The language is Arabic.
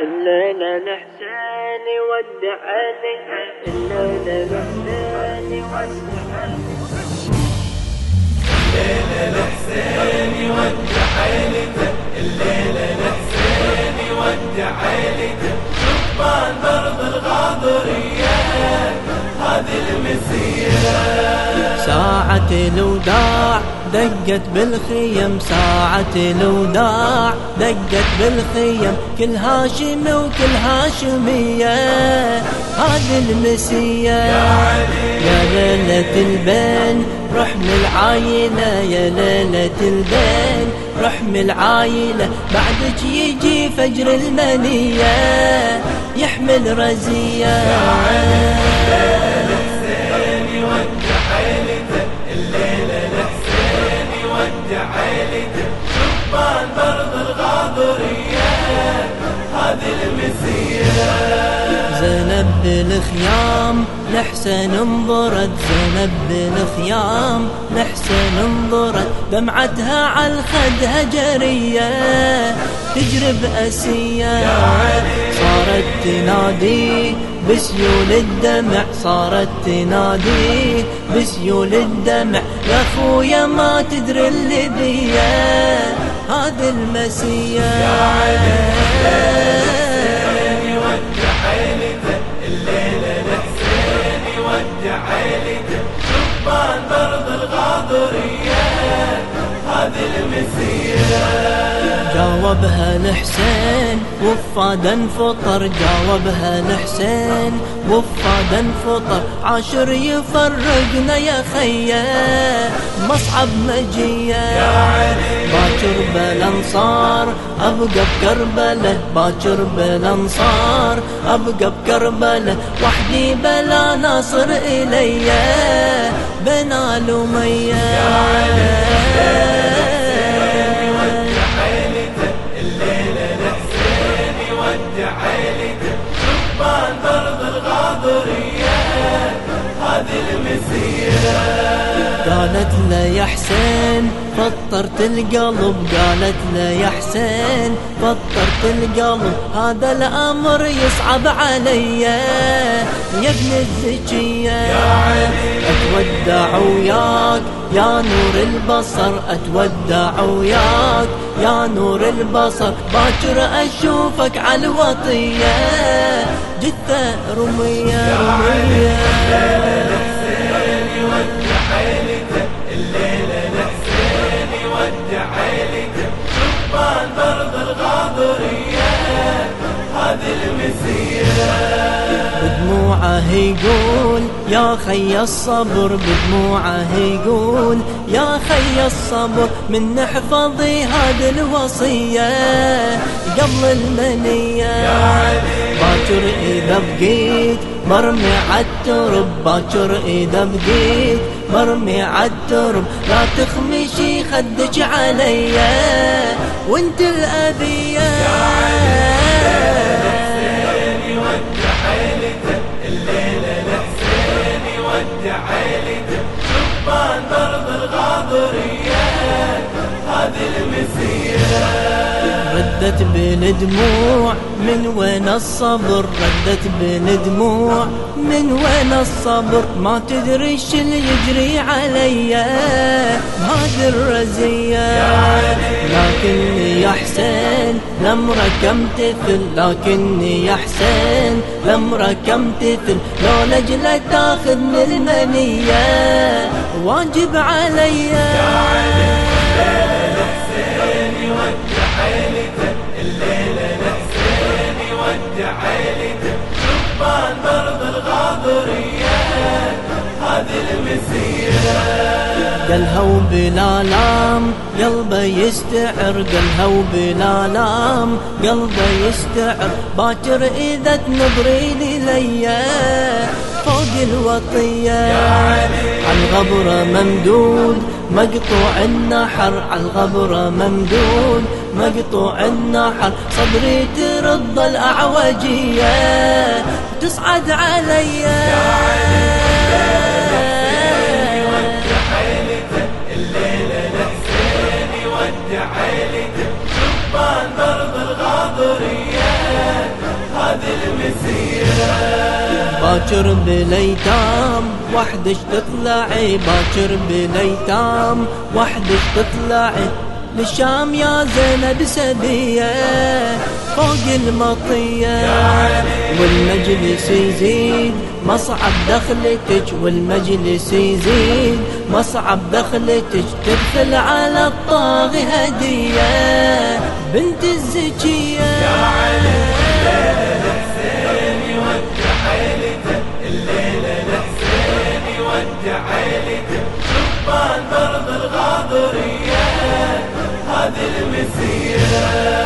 الليلة الحسين عليها الليلة الحسين يودع ساعة الوداع دقت بالخيم ساعة الوداع دقت بالخيم كل هاشم وكل هاشمية. هذه المسية يا ليلة البين رحم العايلة يا ليلة البين رحم العايلة بعدك يجي فجر المنية يحمل رزية. يا الحسين يودع عيلته شبان برض الغاضرية هذه المسيرة زينب بالخيام لحسين انظرت. زينب بالخيام لحسين انظرت. دمعتها على الخد هجرية. تجري بأسية صارت تنادي بسيول الدمع صارت تنادي بسيول الدمع. يا خويا ما تدري اللي بيا هذه المسية جاوبها الحسين وفادا فطر جاوبها الحسين وفادا فطر. عاشر يفرقنا يا خية مصعب مجية. باكر بالأنصار أبقى بكربلة. باكر بالأنصار أبقى بكربلة. وحدي بلا ناصر الي بنال ميه قالت له يا حسين فطرت القلب. قالت له يا حسين فطرت القلب. هذا الأمر يصعب علي. يا ابن الزكية أتودع وياك. يا نور البصر أتودع وياك. يا نور البصر باكر أشوفك على الوطية. جثة رمية رمية. يا خي الصبر بدموعه يقول يا خي الصبر من نحفظي هذه الوصية. قبل المنية باكر إذا بقيت مرمي عالترب باكر إذا بقيت مرمي عالترب لا تخمشي خدك عليا وانت الأبية ردت بالدموع من وين الصبر؟ ردت بالدموع من وين الصبر؟ ما تدري إيش اللي يجري عليا هذه الرزية لكني يا حسين لمرك امتثل لكني يا حسين لمرك امتثل لو لجلة تاخذني المنية واجب عليا يودع عيلته شبان برض الغاضرية هذه المسيرة. قالها وبلا لام قلبه يستعر قالها وبلا لام قلبه يستعر. باكر إذا تنظري لي فوق الوطية. يا علي عالغبرة ممدود مقطوع النحر عالغبرة ممدود. مقطوع النحر صدري ترضى الأعوجية. تصعد علي. باكر بالايتام وحدش تطلعي باكر بالايتام. وحدش تطلعي للشام يا زينب سبية فوق المطية. والمجلس يزيد مصعب دخلتك. والمجلس يزيد مصعب دخلتك. تدخل على الطاغي هدية بنت الزكية. الضرب الغاضرية هذه المسيرة.